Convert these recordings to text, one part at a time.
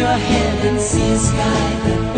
your head and see sky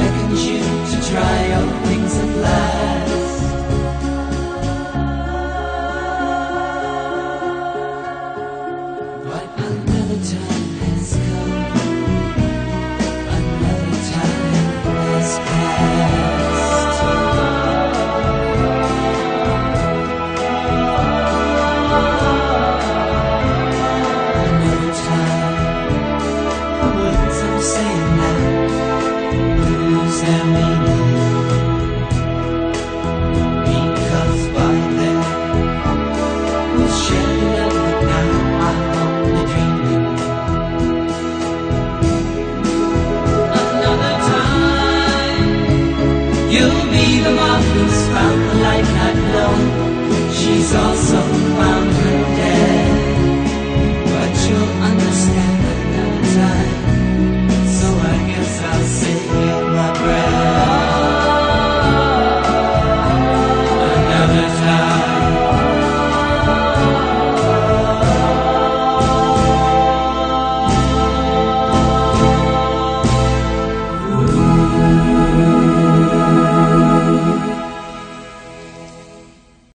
You'll be the one who's found the light I've known.